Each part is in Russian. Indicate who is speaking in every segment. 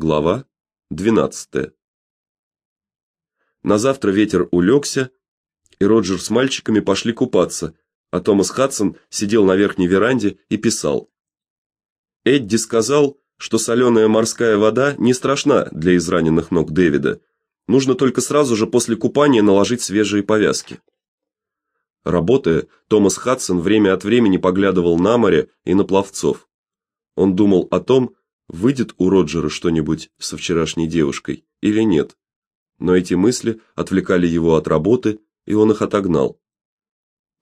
Speaker 1: Глава 12. На завтра ветер улегся, и Роджер с мальчиками пошли купаться, а Томас Хадсон сидел на верхней веранде и писал. Эдди сказал, что соленая морская вода не страшна для израненных ног Дэвида. Нужно только сразу же после купания наложить свежие повязки. Работая, Томас Хадсон время от времени поглядывал на море и на пловцов. Он думал о том, выйдет у Роджера что-нибудь со вчерашней девушкой или нет. Но эти мысли отвлекали его от работы, и он их отогнал.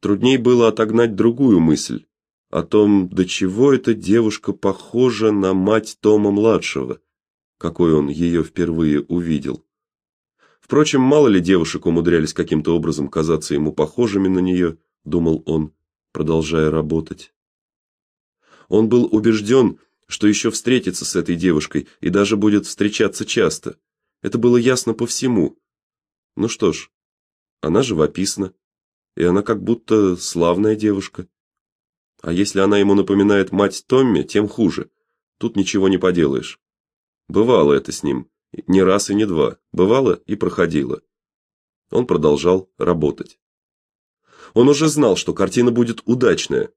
Speaker 1: Трудней было отогнать другую мысль о том, до чего эта девушка похожа на мать Тома младшего, какой он ее впервые увидел. Впрочем, мало ли девушек умудрялись каким-то образом казаться ему похожими на нее, думал он, продолжая работать. Он был убежден, что еще встретится с этой девушкой и даже будет встречаться часто. Это было ясно по всему. Ну что ж, она живописна, и она как будто славная девушка. А если она ему напоминает мать Томми, тем хуже. Тут ничего не поделаешь. Бывало это с ним, не раз и не два. Бывало и проходило. Он продолжал работать. Он уже знал, что картина будет удачная,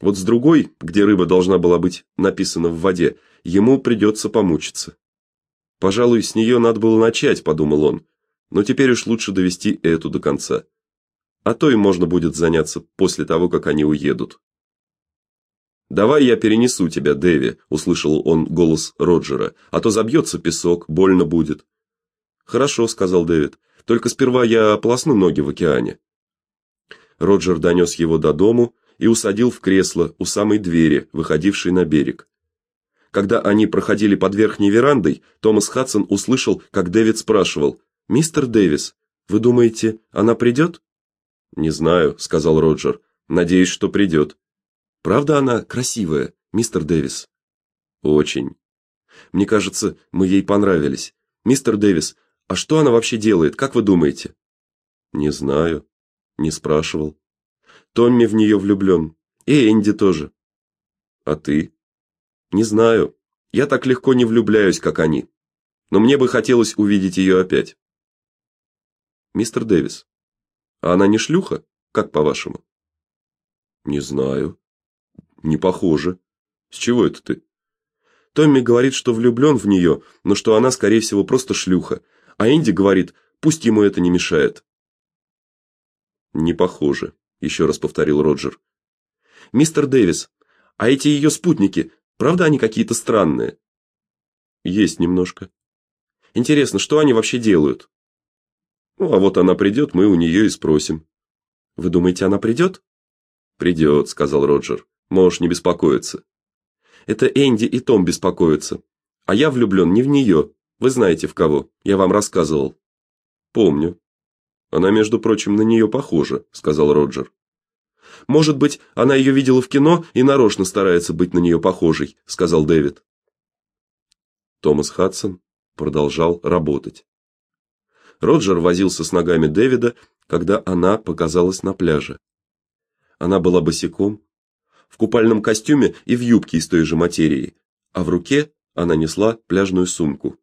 Speaker 1: вот с другой, где рыба должна была быть написана в воде, ему придется помучиться. Пожалуй, с нее надо было начать, подумал он. Но теперь уж лучше довести эту до конца. А то и можно будет заняться после того, как они уедут. Давай я перенесу тебя, Дэви, услышал он голос Роджера. А то забьется песок, больно будет. Хорошо, сказал Дэвид. Только сперва я ополосну ноги в океане. Роджер донес его до дому и усадил в кресло у самой двери, выходившей на берег. Когда они проходили под верхней верандой, Томас Хадсон услышал, как Дэвид спрашивал: "Мистер Дэвис, вы думаете, она придет?» "Не знаю", сказал Роджер. "Надеюсь, что придет». "Правда она красивая, мистер Дэвис?" "Очень. Мне кажется, мы ей понравились. Мистер Дэвис, а что она вообще делает, как вы думаете?" "Не знаю, не спрашивал". Томми в нее влюблен. И Энди тоже. А ты? Не знаю. Я так легко не влюбляюсь, как они. Но мне бы хотелось увидеть ее опять. Мистер Дэвис. А она не шлюха, как по-вашему? Не знаю. Не похоже. С чего это ты? Томми говорит, что влюблен в нее, но что она скорее всего просто шлюха. А Энди говорит, пусть ему это не мешает. Не похоже еще раз повторил Роджер. Мистер Дэвис, а эти ее спутники, правда они какие-то странные? Есть немножко. Интересно, что они вообще делают? Ну, а вот она придет, мы у нее и спросим. Вы думаете, она придет?» «Придет», — сказал Роджер. Можешь не беспокоиться. Это Энди и Том беспокоятся. А я влюблен не в нее. Вы знаете в кого? Я вам рассказывал. Помню. Она, между прочим, на нее похожа, сказал Роджер. Может быть, она ее видела в кино и нарочно старается быть на нее похожей, сказал Дэвид. Томас Хадсон продолжал работать. Роджер возился с ногами Дэвида, когда она показалась на пляже. Она была босиком, в купальном костюме и в юбке из той же материи, а в руке она несла пляжную сумку.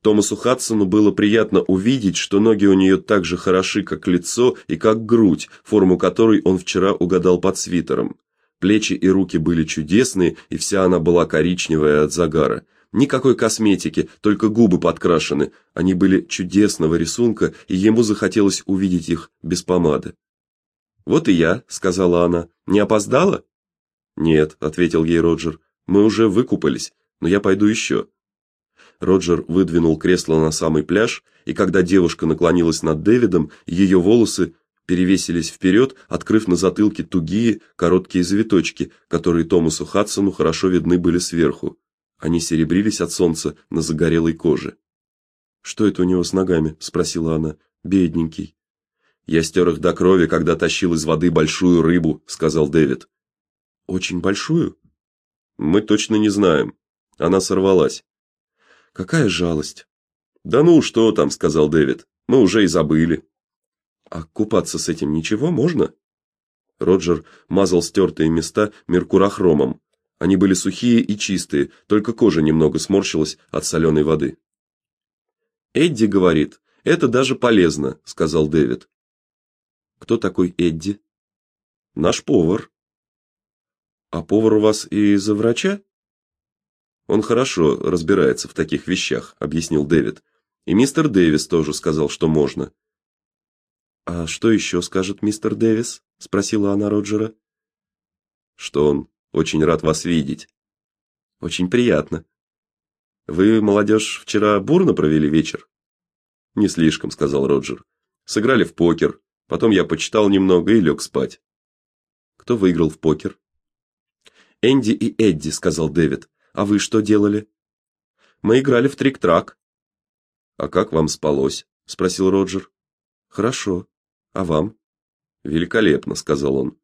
Speaker 1: Томасу Хадсону было приятно увидеть, что ноги у нее так же хороши, как лицо и как грудь, форму которой он вчера угадал под свитером. Плечи и руки были чудесные, и вся она была коричневая от загара. Никакой косметики, только губы подкрашены. Они были чудесного рисунка, и ему захотелось увидеть их без помады. "Вот и я", сказала она. "Не опоздала?" "Нет", ответил ей Роджер. "Мы уже выкупались, но я пойду еще». Роджер выдвинул кресло на самый пляж, и когда девушка наклонилась над Дэвидом, ее волосы перевесились вперед, открыв на затылке тугие, короткие завиточки, которые Томасу Хадсону хорошо видны были сверху. Они серебрились от солнца на загорелой коже. Что это у него с ногами, спросила она. Бедненький. Я стер их до крови, когда тащил из воды большую рыбу, сказал Дэвид. Очень большую? Мы точно не знаем. Она сорвалась. Какая жалость. Да ну, что там, сказал Дэвид. Мы уже и забыли. А купаться с этим ничего можно? Роджер мазал стертые места меркурохромом. Они были сухие и чистые, только кожа немного сморщилась от соленой воды. Эдди говорит: "Это даже полезно", сказал Дэвид. Кто такой Эдди? Наш повар. А повар у вас и за врача? Он хорошо разбирается в таких вещах, объяснил Дэвид. И мистер Дэвис тоже сказал, что можно. А что еще скажет мистер Дэвис? спросила она Роджера. Что он очень рад вас видеть. Очень приятно. Вы, молодежь, вчера бурно провели вечер? Не слишком, сказал Роджер. Сыграли в покер, потом я почитал немного и лег спать. Кто выиграл в покер? Энди и Эдди, сказал Дэвид. А вы что делали? Мы играли в трик-трак. А как вам спалось? спросил Роджер. Хорошо. А вам? Великолепно, сказал он.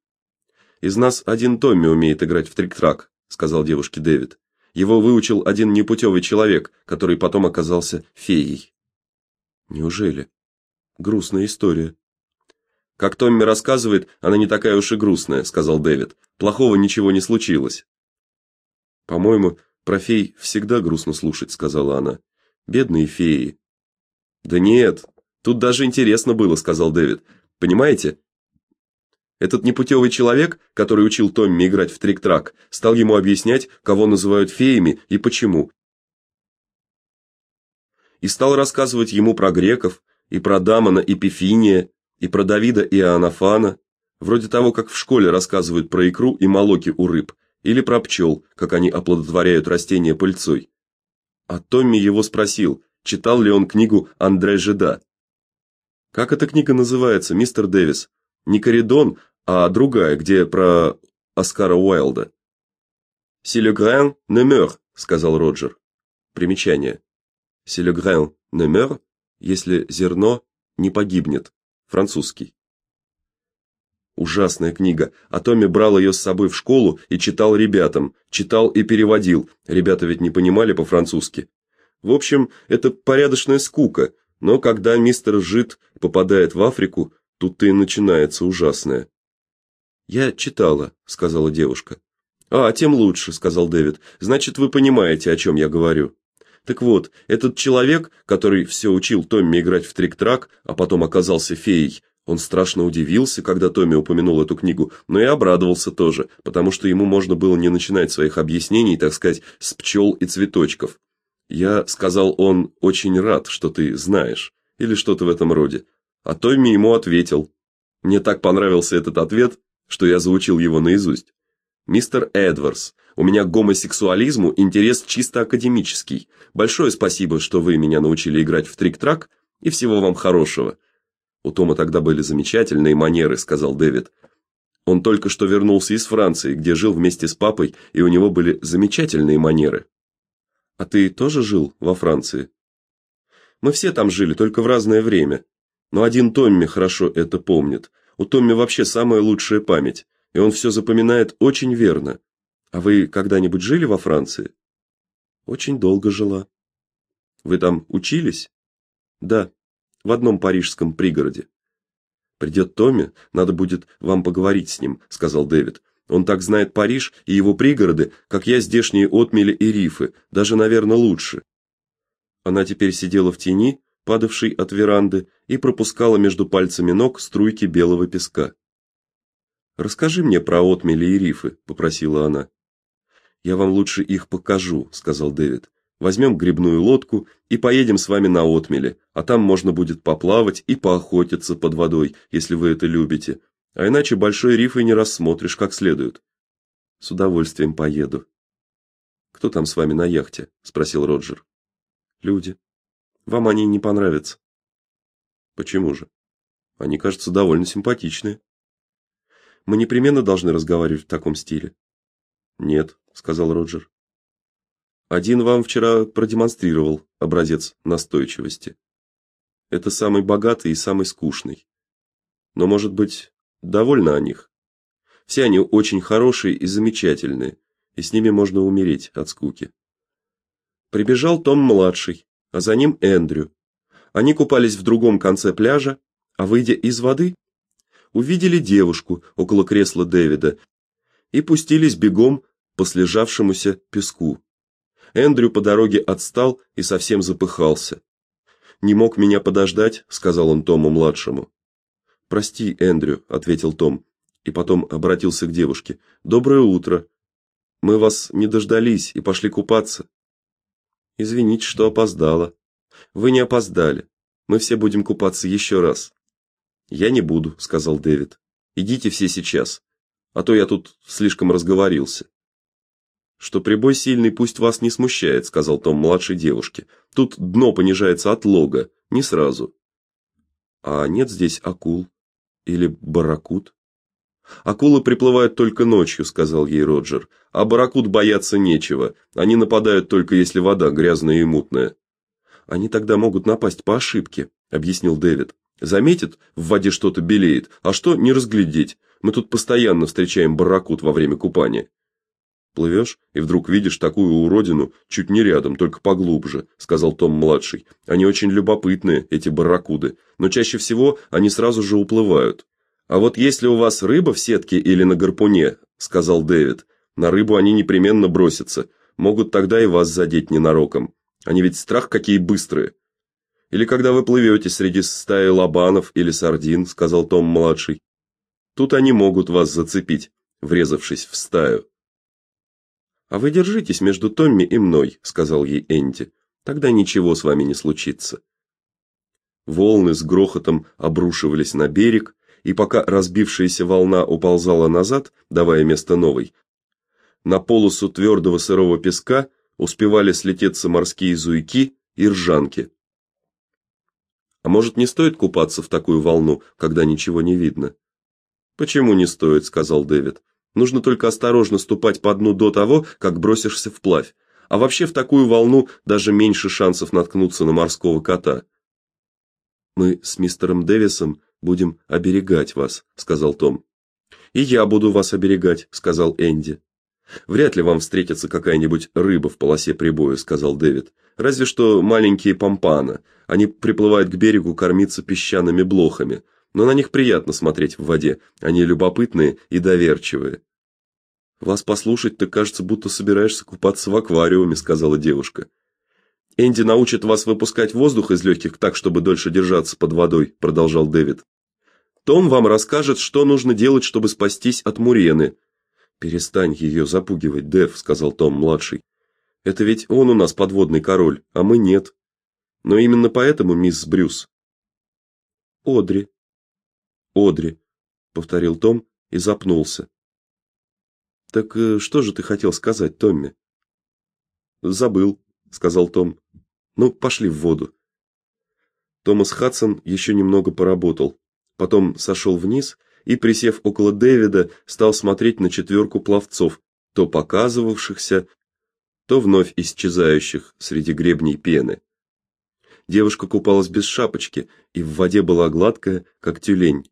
Speaker 1: Из нас один Томми умеет играть в трик-трак, сказал девушке Дэвид. Его выучил один непутевый человек, который потом оказался феей. Неужели? Грустная история. Как Томми рассказывает, она не такая уж и грустная, сказал Дэвид. Плохого ничего не случилось. По-моему, про фей всегда грустно слушать, сказала она. Бедные феи. Да нет, тут даже интересно было, сказал Дэвид. Понимаете? Этот непутевый человек, который учил Томми играть в трик-трак, стал ему объяснять, кого называют феями и почему. И стал рассказывать ему про греков, и про Дамона и Пифиния, и про Давида и Иоаннафана, вроде того, как в школе рассказывают про икру и молоки у рыб, или про пчел, как они оплодотворяют растения пыльцой. А Томми его спросил, читал ли он книгу Андре Жида. Как эта книга называется, мистер Дэвис? Не Коридон, а другая, где про Оскара Уайлда. «Si le grain ne meurt», — сказал Роджер. Примечание. «Si le grain ne meurt», если зерно не погибнет. Французский. Ужасная книга. А Томми брал ее с собой в школу и читал ребятам, читал и переводил. Ребята ведь не понимали по-французски. В общем, это порядочная скука, но когда мистер Жид попадает в Африку, Тут-то и начинается ужасное. Я читала, сказала девушка. А, тем лучше, сказал Дэвид. Значит, вы понимаете, о чем я говорю. Так вот, этот человек, который все учил Томми играть в трик-трак, а потом оказался феей, он страшно удивился, когда Томми упомянул эту книгу, но и обрадовался тоже, потому что ему можно было не начинать своих объяснений, так сказать, с пчел и цветочков. Я сказал, он очень рад, что ты знаешь, или что-то в этом роде. А Томми ему ответил. Мне так понравился этот ответ, что я заучил его наизусть. Мистер Эдвардс, у меня к гомосексуализму интерес чисто академический. Большое спасибо, что вы меня научили играть в трик-трак, и всего вам хорошего. У Тома тогда были замечательные манеры, сказал Дэвид. Он только что вернулся из Франции, где жил вместе с папой, и у него были замечательные манеры. А ты тоже жил во Франции? Мы все там жили, только в разное время. Но один Томми хорошо это помнит. У Томми вообще самая лучшая память, и он все запоминает очень верно. А вы когда-нибудь жили во Франции? Очень долго жила. Вы там учились? Да, в одном парижском пригороде. Придет Томми, надо будет вам поговорить с ним, сказал Дэвид. Он так знает Париж и его пригороды, как я здешние отмели и рифы, даже, наверное, лучше. Она теперь сидела в тени, падавшей от веранды, и пропускала между пальцами ног струйки белого песка. Расскажи мне про отмели и рифы, попросила она. Я вам лучше их покажу, сказал Дэвид. Возьмем грибную лодку и поедем с вами на отмели, а там можно будет поплавать и поохотиться под водой, если вы это любите. А иначе большой риф и не рассмотришь как следует. С удовольствием поеду. Кто там с вами на яхте? спросил Роджер. Люди. Вам они не понравятся. Почему же? Они, кажутся довольно симпатичные. Мы непременно должны разговаривать в таком стиле. Нет, сказал Роджер. Один вам вчера продемонстрировал образец настойчивости. Это самый богатый и самый скучный. Но, может быть, довольно о них. Все они очень хорошие и замечательные, и с ними можно умереть от скуки. Прибежал Том младший, а за ним Эндрю. Они купались в другом конце пляжа, а выйдя из воды, увидели девушку около кресла Дэвида и пустились бегом по слежавшемуся песку. Эндрю по дороге отстал и совсем запыхался. "Не мог меня подождать", сказал он Тому младшему. "Прости, Эндрю", ответил Том и потом обратился к девушке. "Доброе утро. Мы вас не дождались и пошли купаться". "Извините, что опоздала". "Вы не опоздали. Мы все будем купаться еще раз". "Я не буду", сказал Дэвид. "Идите все сейчас, а то я тут слишком разговорился". Что прибой сильный пусть вас не смущает, сказал Том младшей девушке. Тут дно понижается от лога, не сразу. А нет здесь акул или барракуд? Акулы приплывают только ночью, сказал ей Роджер. А барракуд бояться нечего. Они нападают только если вода грязная и мутная. Они тогда могут напасть по ошибке, объяснил Дэвид. Заметит, в воде что-то белеет, а что не разглядеть. Мы тут постоянно встречаем барракуд во время купания. Плывешь и вдруг видишь такую уродину чуть не рядом, только поглубже, сказал Том младший. Они очень любопытные, эти барракуды, но чаще всего они сразу же уплывают. А вот если у вас рыба в сетке или на гарпуне, сказал Дэвид. На рыбу они непременно бросятся, могут тогда и вас задеть ненароком. Они ведь страх какие быстрые. Или когда вы плывете среди стаи лобанов или сардин, сказал Том младший. Тут они могут вас зацепить, врезавшись в стаю. А вы держитесь между Томми и мной, сказал ей Энди. Тогда ничего с вами не случится. Волны с грохотом обрушивались на берег, и пока разбившаяся волна уползала назад, давая место новой, на полосу твердого сырого песка успевали слететься морские зуйки и ржанки. А может, не стоит купаться в такую волну, когда ничего не видно? Почему не стоит, сказал Дэвид. Нужно только осторожно ступать по дну до того, как бросишься вплавь. А вообще в такую волну даже меньше шансов наткнуться на морского кота. Мы с мистером Дэвисом будем оберегать вас, сказал Том. И я буду вас оберегать, сказал Энди. Вряд ли вам встретится какая-нибудь рыба в полосе прибоя, сказал Дэвид. Разве что маленькие помпана. Они приплывают к берегу кормиться песчаными блохами но на них приятно смотреть в воде. Они любопытные и доверчивые. Вас послушать, ты, кажется, будто собираешься купаться в аквариуме, сказала девушка. Энди научит вас выпускать воздух из легких так, чтобы дольше держаться под водой, продолжал Дэвид. Том вам расскажет, что нужно делать, чтобы спастись от мурены. Перестань ее запугивать, Дэв, сказал Том младший. Это ведь он у нас подводный король, а мы нет. Но именно поэтому мисс Брюс. Одри, Одри, повторил Том и запнулся. Так э, что же ты хотел сказать, Томми? Забыл, сказал Том. Ну, пошли в воду. Томас Хадсон еще немного поработал, потом сошел вниз и, присев около Дэвида, стал смотреть на четверку пловцов, то показывавшихся, то вновь исчезающих среди гребней пены. Девушка купалась без шапочки, и в воде была гладкая, как тюлень.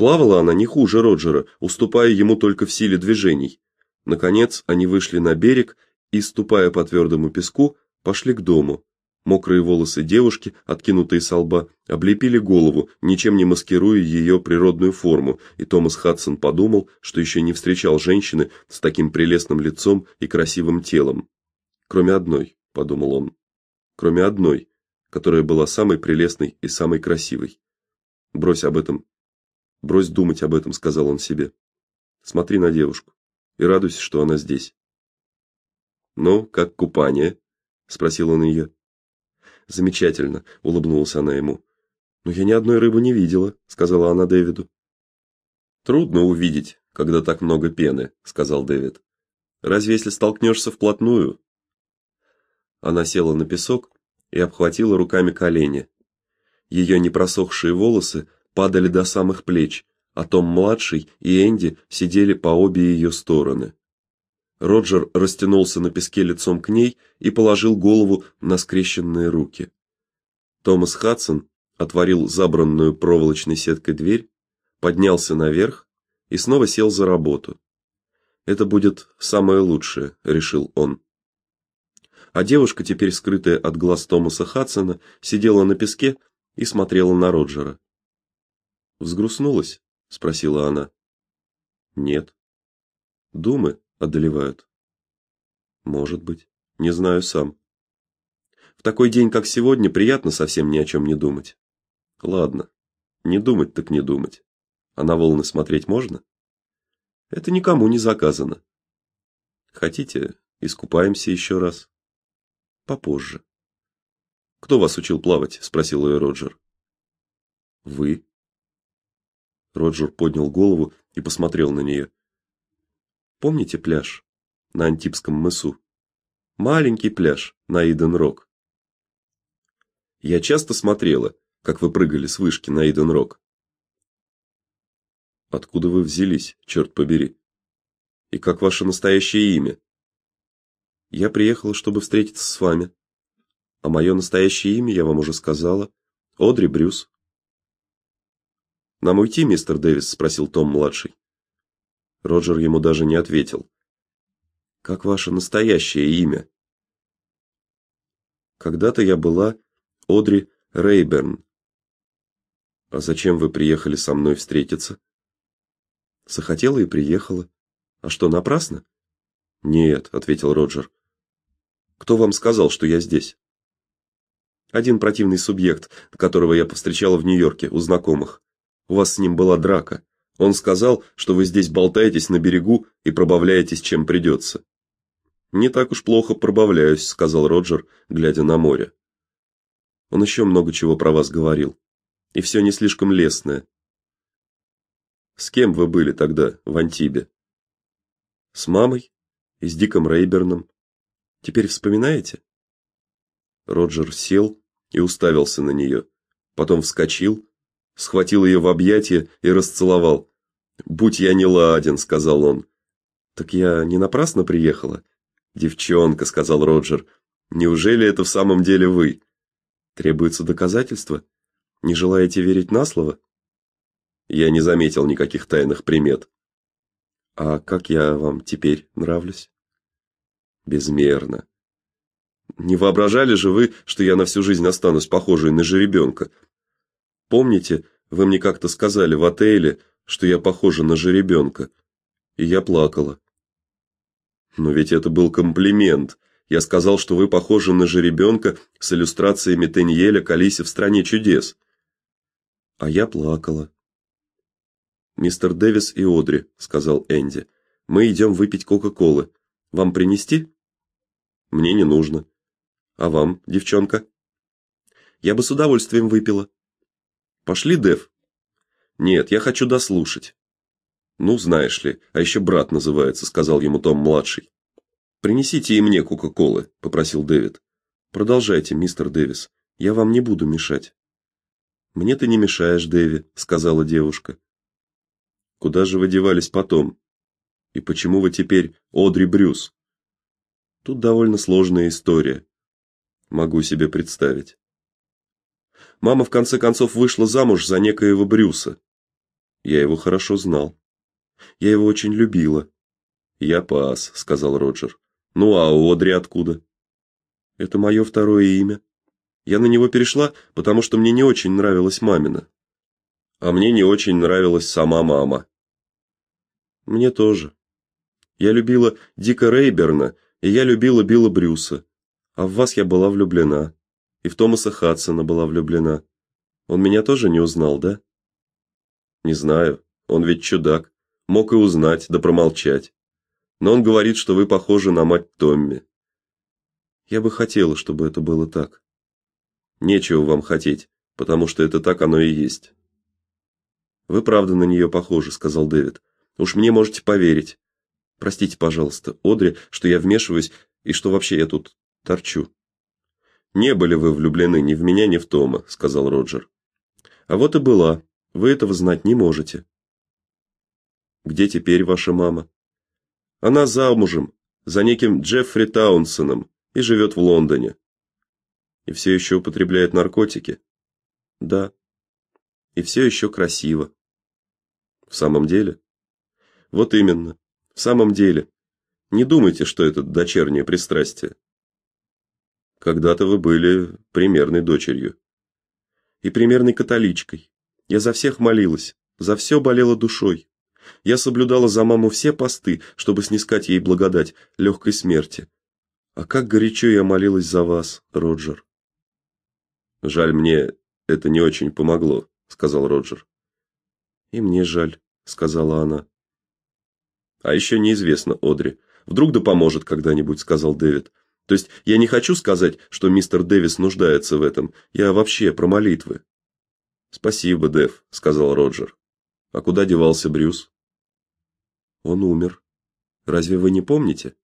Speaker 1: Плавала она не хуже Роджера, уступая ему только в силе движений. Наконец они вышли на берег и, ступая по твердому песку, пошли к дому. Мокрые волосы девушки, откинутые с лба, облепили голову, ничем не маскируя ее природную форму, и Томас Хадсон подумал, что еще не встречал женщины с таким прелестным лицом и красивым телом. Кроме одной, подумал он. Кроме одной, которая была самой прелестной и самой красивой. Брось об этом Брось думать об этом, сказал он себе. Смотри на девушку и радуйся, что она здесь. Ну, как купание? спросил он ее. Замечательно, улыбнулась она ему. Но я ни одной рыбы не видела, сказала она Дэвиду. Трудно увидеть, когда так много пены, сказал Дэвид. Разве если столкнешься вплотную? Она села на песок и обхватила руками колени. Ее непросохшие волосы падали до самых плеч, а Том младший и Энди сидели по обе ее стороны. Роджер растянулся на песке лицом к ней и положил голову на скрещенные руки. Томас Хадсон отворил забранную проволочной сеткой дверь, поднялся наверх и снова сел за работу. Это будет самое лучшее, решил он. А девушка, теперь скрытая от глаз Томаса Хадсона, сидела на песке и смотрела на Роджера. Взгрустнулась, спросила она. Нет. Думы одолевают. Может быть, не знаю сам. В такой день, как сегодня, приятно совсем ни о чем не думать. Ладно. Не думать так не думать. А на волны смотреть можно? Это никому не заказано. Хотите, искупаемся еще раз? Попозже. Кто вас учил плавать? спросил ее Роджер. Вы. Роджер поднял голову и посмотрел на нее. Помните пляж на Антипском мысу? Маленький пляж на Иден-Рок. Я часто смотрела, как вы прыгали с вышки на Иден-Рок. Откуда вы взялись, черт побери? И как ваше настоящее имя? Я приехала, чтобы встретиться с вами. А мое настоящее имя я вам уже сказала. Одри Брюс. Нам уйти, мистер Дэвис, спросил Том младший. Роджер ему даже не ответил. Как ваше настоящее имя? Когда-то я была Одри Рейберн. А зачем вы приехали со мной встретиться? Захотела и приехала. А что, напрасно? Нет, ответил Роджер. Кто вам сказал, что я здесь? Один противный субъект, которого я повстречала в Нью-Йорке у знакомых. У вас с ним была драка. Он сказал, что вы здесь болтаетесь на берегу и пробавляетесь чем придется». Не так уж плохо пробавляюсь, сказал Роджер, глядя на море. Он еще много чего про вас говорил, и все не слишком лестное. С кем вы были тогда в Антибе? С мамой и с Диком Рейберном. Теперь вспоминаете? Роджер сел и уставился на нее, потом вскочил, схватил ее в объятия и расцеловал. "Будь я не ладен", сказал он. "Так я не напрасно приехала?" "Девчонка", сказал Роджер. "Неужели это в самом деле вы?" Требуется доказательство? Не желаете верить на слово? Я не заметил никаких тайных примет. А как я вам теперь нравлюсь? Безмерно. Не воображали же вы, что я на всю жизнь останусь похожей на жеребенка? Помните, вы мне как-то сказали в отеле, что я похожа на жеребенка, и я плакала. Но ведь это был комплимент. Я сказал, что вы похожи на жеребенка с иллюстрациями Теньеля к Алисе в стране чудес. А я плакала. Мистер Дэвис и Одри, сказал Энди. Мы идем выпить кока-колы. Вам принести? Мне не нужно. А вам, девчонка? Я бы с удовольствием выпила. Пошли, Дэв. Нет, я хочу дослушать. Ну, знаешь ли, а еще брат называется, сказал ему Том младший. Принесите и мне кока-колы, попросил Дэвид. Продолжайте, мистер Дэвис. Я вам не буду мешать. Мне ты не мешаешь, Дэви, сказала девушка. Куда же вы девались потом? И почему вы теперь Одри Брюс? Тут довольно сложная история. Могу себе представить. Мама в конце концов вышла замуж за некоего Брюса. Я его хорошо знал. Я его очень любила. Я пас, сказал Роджер. Ну а Одри откуда? Это мое второе имя. Я на него перешла, потому что мне не очень нравилась мамина. А мне не очень нравилась сама мама. Мне тоже. Я любила Дика Рейберна, и я любила Билла Брюса. А в вас я была влюблена. И в Томаса Хадсона была влюблена. Он меня тоже не узнал, да? Не знаю. Он ведь чудак. Мог и узнать, да промолчать но он говорит, что вы похожи на мать Томми. Я бы хотела, чтобы это было так. Нечего вам хотеть, потому что это так оно и есть. Вы правда на нее похожи, сказал Дэвид. Уж мне можете поверить. Простите, пожалуйста, Одри, что я вмешиваюсь и что вообще я тут торчу. Не были вы влюблены ни в меня, ни в Тома, сказал Роджер. А вот и была. Вы этого знать не можете. Где теперь ваша мама? Она замужем за неким Джеффри Таунсеном и живет в Лондоне. И все еще употребляет наркотики. Да. И все еще красиво. В самом деле? Вот именно. В самом деле. Не думайте, что это дочернее пристрастие. Когда-то вы были примерной дочерью и примерной католичкой. Я за всех молилась, за все болела душой. Я соблюдала за маму все посты, чтобы снискать ей благодать легкой смерти. А как горячо я молилась за вас, Роджер. Жаль мне, это не очень помогло, сказал Роджер. И мне жаль, сказала она. А еще неизвестно, Одри. Вдруг да поможет когда-нибудь, сказал Дэвид. То есть я не хочу сказать, что мистер Дэвис нуждается в этом. Я вообще про молитвы. Спасибо, Дэв, сказал Роджер. А куда девался Брюс? Он умер. Разве вы не помните?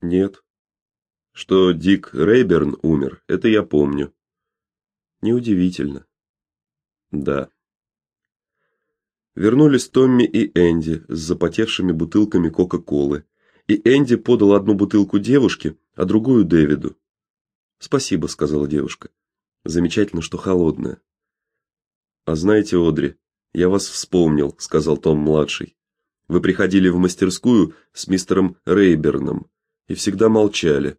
Speaker 1: Нет. Что Дик Рейберн умер, это я помню. Неудивительно. Да. Вернулись Томми и Энди с запотевшими бутылками Кока-Колы, и Энди подал одну бутылку девушке, а другую Дэвиду. "Спасибо", сказала девушка. "Замечательно, что холодная". "А знаете, Одри, я вас вспомнил", сказал Том младший. "Вы приходили в мастерскую с мистером Рейберном и всегда молчали.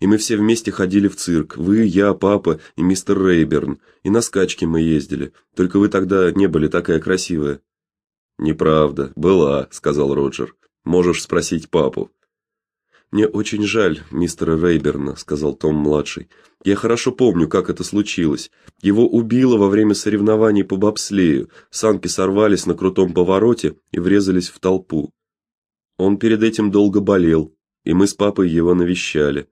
Speaker 1: И мы все вместе ходили в цирк. Вы, я, папа и мистер Рейберн. И на скачки мы ездили. Только вы тогда не были такая красивая. Неправда, была, сказал Роджер. Можешь спросить папу. Мне очень жаль мистера Рейберна, сказал Том младший. Я хорошо помню, как это случилось. Его убило во время соревнований по бобслею. Санки сорвались на крутом повороте и врезались в толпу. Он перед этим долго болел, и мы с папой его навещали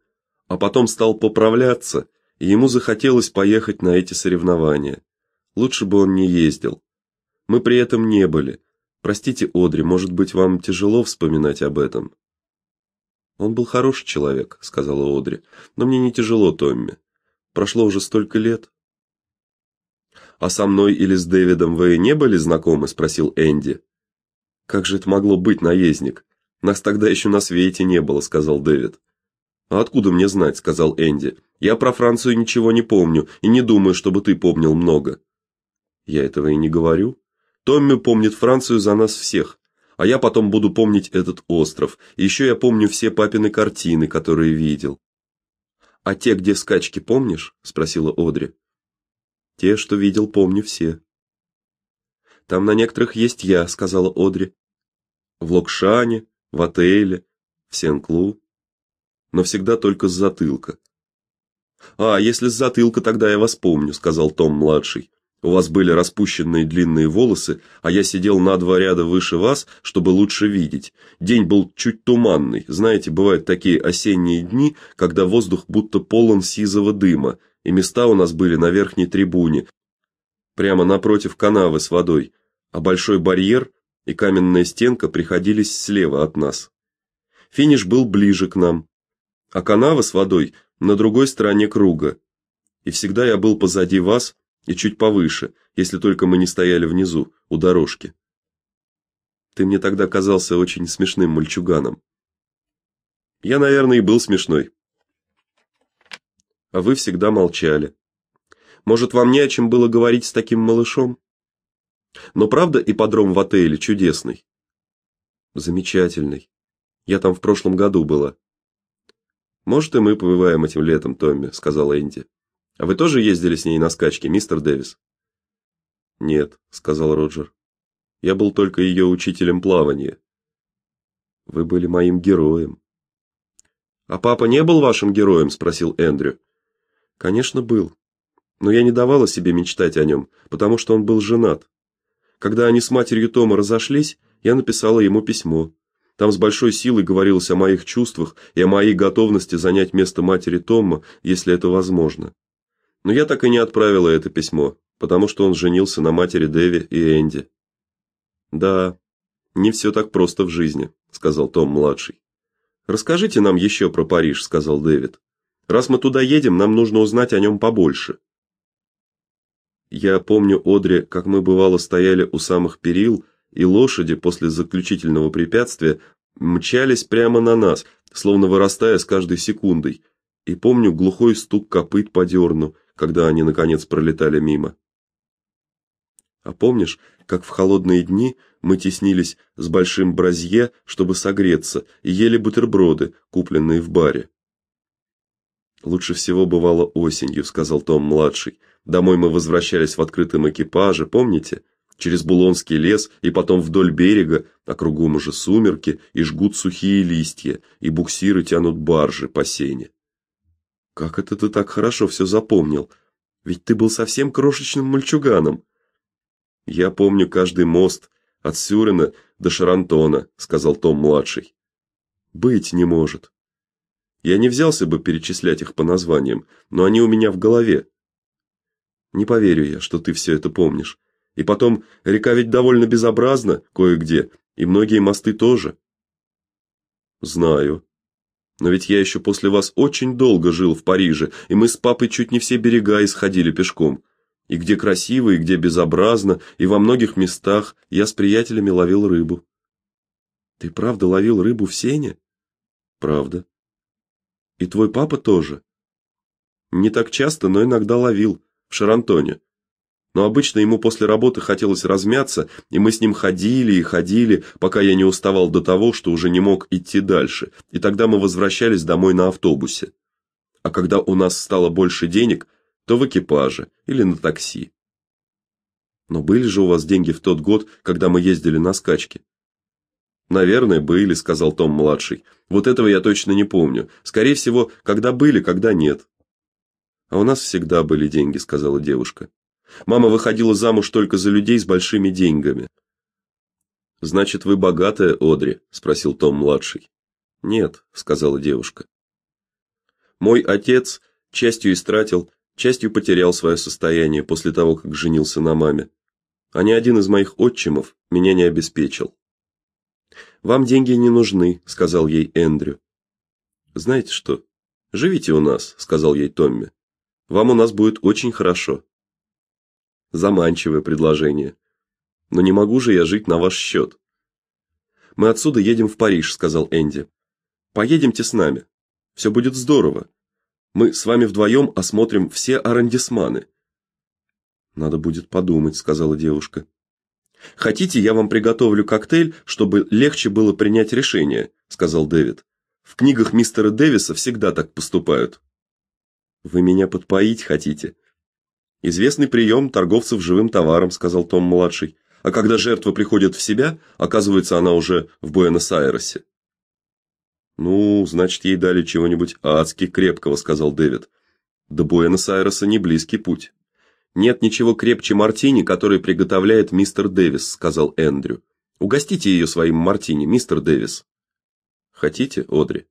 Speaker 1: а потом стал поправляться, и ему захотелось поехать на эти соревнования. Лучше бы он не ездил. Мы при этом не были. Простите, Одри, может быть, вам тяжело вспоминать об этом. Он был хороший человек, сказала Одри. Но мне не тяжело, Томми. Прошло уже столько лет. А со мной или с Дэвидом вы не были знакомы, спросил Энди. Как же это могло быть, наездник? Нас тогда еще на свете не было, сказал Дэвид. А откуда мне знать, сказал Энди. Я про Францию ничего не помню и не думаю, чтобы ты помнил много. Я этого и не говорю. Томми помнит Францию за нас всех, а я потом буду помнить этот остров. Еще я помню все папины картины, которые видел. А те, где скачки, помнишь? спросила Одри. Те, что видел, помню все. Там на некоторых есть я, сказала Одри. В Локшане, в отеле, в Сен-Клу но всегда только с затылка. А, если с затылка, тогда я вас помню, сказал Том младший. У вас были распущенные длинные волосы, а я сидел на два ряда выше вас, чтобы лучше видеть. День был чуть туманный. Знаете, бывают такие осенние дни, когда воздух будто полон сизого дыма, и места у нас были на верхней трибуне, прямо напротив канавы с водой, а большой барьер и каменная стенка приходились слева от нас. Финиш был ближе к нам, а канава с водой на другой стороне круга. И всегда я был позади вас и чуть повыше, если только мы не стояли внизу, у дорожки. Ты мне тогда казался очень смешным мальчуганом. Я, наверное, и был смешной. А вы всегда молчали. Может, вам не о чем было говорить с таким малышом? Но правда, ипподром в отеле чудесный. Замечательный. Я там в прошлом году была. Может, и мы побываем этим летом, Томми, сказала Энди. А вы тоже ездили с ней на скачки, мистер Дэвис? Нет, сказал Роджер. Я был только ее учителем плавания. Вы были моим героем. А папа не был вашим героем, спросил Эндрю. Конечно, был. Но я не давала себе мечтать о нем, потому что он был женат. Когда они с матерью Тома разошлись, я написала ему письмо. Там с большой силой говорилось о моих чувствах и о моей готовности занять место матери Тома, если это возможно. Но я так и не отправила это письмо, потому что он женился на матери Дэви и Энди. Да, не все так просто в жизни, сказал Том младший. Расскажите нам еще про Париж, сказал Дэвид. Раз мы туда едем, нам нужно узнать о нем побольше. Я помню, Одри, как мы бывало стояли у самых перил и лошади после заключительного препятствия мчались прямо на нас, словно вырастая с каждой секундой. И помню глухой стук копыт по дерну, когда они наконец пролетали мимо. А помнишь, как в холодные дни мы теснились с большим бразье, чтобы согреться, и ели бутерброды, купленные в баре? Лучше всего бывало осенью, сказал Том младший. Домой мы возвращались в открытом экипаже, помните? через Булонский лес и потом вдоль берега, а кругом уже сумерки, и жгут сухие листья, и буксиры тянут баржи по сене. Как это ты так хорошо все запомнил? Ведь ты был совсем крошечным мальчуганом. Я помню каждый мост от Сюрина до Шарантона, сказал Том младший. Быть не может. Я не взялся бы перечислять их по названиям, но они у меня в голове. Не поверю я, что ты все это помнишь. И потом, река ведь довольно безобразна кое-где, и многие мосты тоже. Знаю. Но ведь я еще после вас очень долго жил в Париже, и мы с папой чуть не все берега исходили пешком. И где красиво, и где безобразно, и во многих местах я с приятелями ловил рыбу. Ты правда ловил рыбу в сене? Правда. И твой папа тоже? Не так часто, но иногда ловил в Шарантоне. Но обычно ему после работы хотелось размяться, и мы с ним ходили и ходили, пока я не уставал до того, что уже не мог идти дальше. И тогда мы возвращались домой на автобусе. А когда у нас стало больше денег, то в экипаже или на такси. Но были же у вас деньги в тот год, когда мы ездили на скачки? Наверное, были, сказал Том младший. Вот этого я точно не помню. Скорее всего, когда были, когда нет. А у нас всегда были деньги, сказала девушка. Мама выходила замуж только за людей с большими деньгами. Значит, вы богатая, Одри, спросил Том младший. Нет, сказала девушка. Мой отец частью истратил, частью потерял свое состояние после того, как женился на маме. А ни один из моих отчимов меня не обеспечил. Вам деньги не нужны, сказал ей Эндрю. Знаете что? Живите у нас, сказал ей Томми. Вам у нас будет очень хорошо. Заманчивое предложение. Но не могу же я жить на ваш счет. Мы отсюда едем в Париж, сказал Энди. Поедемте с нами. Все будет здорово. Мы с вами вдвоем осмотрим все аррondисманы. Надо будет подумать, сказала девушка. Хотите, я вам приготовлю коктейль, чтобы легче было принять решение, сказал Дэвид. В книгах мистера Дэвиса всегда так поступают. Вы меня подпоить хотите? Известный прием торговцев живым товаром, сказал Том младший. А когда жертва приходит в себя, оказывается, она уже в Буэнос-Айресе. Ну, значит, ей дали чего-нибудь адски крепкого, сказал Дэвид. До Буэнос-Айреса не близкий путь. Нет ничего крепче мартини, который приготовляет мистер Дэвис, сказал Эндрю. Угостите ее своим мартини, мистер Дэвис. Хотите, Одри?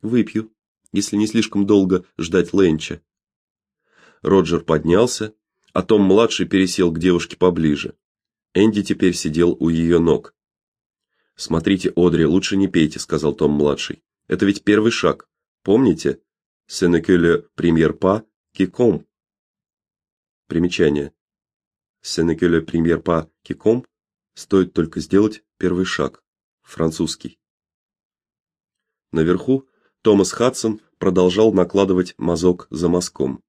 Speaker 1: Выпью, если не слишком долго ждать ленча. Роджер поднялся, а Том младший пересел к девушке поближе. Энди теперь сидел у ее ног. Смотрите, Одри, лучше не пейте, сказал Том младший. Это ведь первый шаг. Помните? Premier pas qui compte. Примечание. Premier pas qui compte. Стоит только сделать первый шаг. Французский. Наверху Томас Хадсон продолжал накладывать мазок за мазком.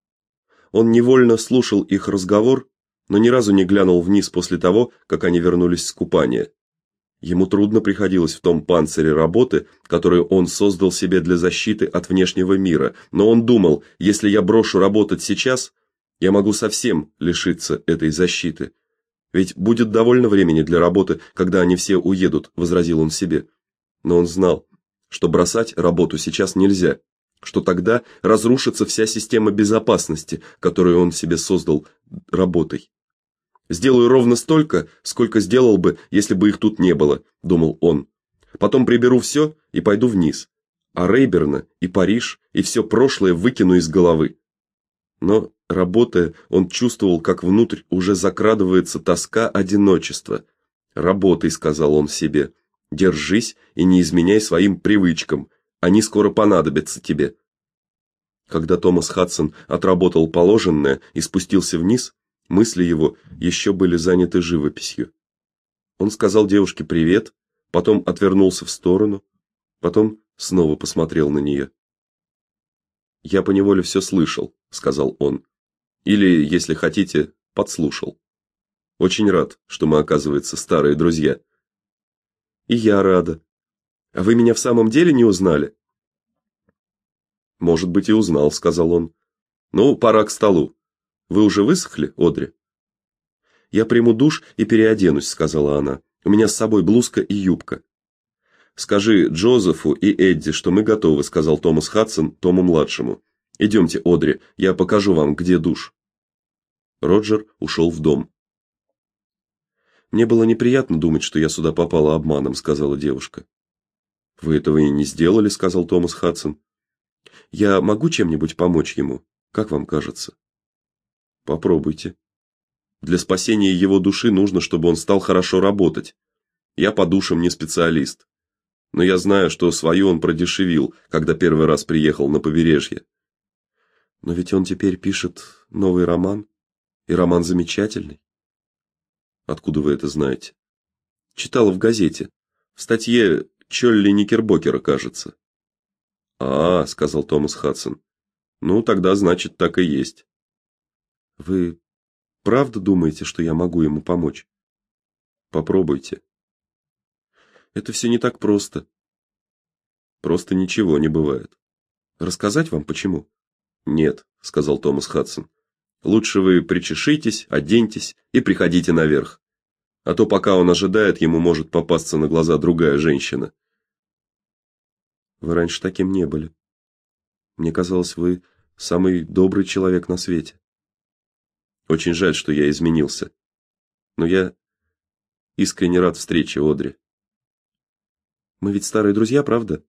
Speaker 1: Он невольно слушал их разговор, но ни разу не глянул вниз после того, как они вернулись с купания. Ему трудно приходилось в том панцире работы, которую он создал себе для защиты от внешнего мира, но он думал, если я брошу работать сейчас, я могу совсем лишиться этой защиты. Ведь будет довольно времени для работы, когда они все уедут, возразил он себе. Но он знал, что бросать работу сейчас нельзя, что тогда разрушится вся система безопасности, которую он себе создал работой. Сделаю ровно столько, сколько сделал бы, если бы их тут не было, думал он. Потом приберу все и пойду вниз. А Рейберна и Париж и все прошлое выкину из головы. Но Работая, он чувствовал, как внутрь уже закрадывается тоска одиночества. "Работай", сказал он себе. "Держись и не изменяй своим привычкам, они скоро понадобятся тебе". Когда Томас Хадсон отработал положенное и спустился вниз, мысли его еще были заняты живописью. Он сказал девушке привет, потом отвернулся в сторону, потом снова посмотрел на нее. Я поневоле все слышал, сказал он. Или, если хотите, подслушал. Очень рад, что мы, оказывается, старые друзья. И я рада. А вы меня в самом деле не узнали? Может быть, и узнал, сказал он. Ну, пора к столу. Вы уже высохли, Одри? Я приму душ и переоденусь, сказала она. У меня с собой блузка и юбка. Скажи Джозефу и Эдди, что мы готовы, сказал Томас Хадсон Тому младшему. Идемте, Одри, я покажу вам, где душ. Роджер ушел в дом. Мне было неприятно думать, что я сюда попала обманом, сказала девушка. Вы этого и не сделали, сказал Томас Хадсон. Я могу чем-нибудь помочь ему? Как вам кажется? Попробуйте. Для спасения его души нужно, чтобы он стал хорошо работать. Я по душам не специалист. Но я знаю, что свою он продешевил, когда первый раз приехал на побережье. Но ведь он теперь пишет новый роман, и роман замечательный. Откуда вы это знаете? Читала в газете. В статье Чолли Никербокера, кажется. А, сказал Томас Хадсон. Ну, тогда значит, так и есть. Вы правда думаете, что я могу ему помочь? Попробуйте. Это все не так просто. Просто ничего не бывает. Рассказать вам почему? Нет, сказал Томас Хадсон. Лучше вы причешитесь, оденьтесь и приходите наверх. А то пока он ожидает, ему может попасться на глаза другая женщина. Вы раньше таким не были. Мне казалось, вы самый добрый человек на свете. Очень жаль, что я изменился. Но я искренне рад встрече, Одри. Мы ведь старые друзья, правда?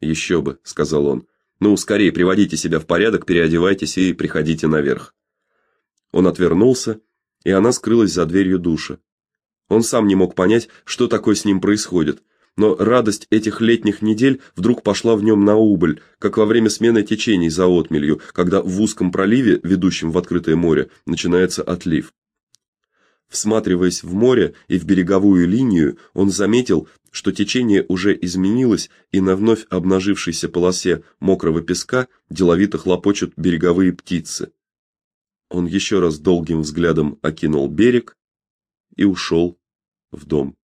Speaker 1: «Еще бы, сказал он. Ну, скорее приводите себя в порядок, переодевайтесь и приходите наверх. Он отвернулся, и она скрылась за дверью душа. Он сам не мог понять, что такое с ним происходит, но радость этих летних недель вдруг пошла в нем на убыль, как во время смены течений за отмелью, когда в узком проливе, ведущем в открытое море, начинается отлив. Всматриваясь в море и в береговую линию, он заметил, что течение уже изменилось, и на вновь обнажившейся полосе мокрого песка деловито хлопочут береговые птицы. Он еще раз долгим взглядом окинул берег и ушел в дом.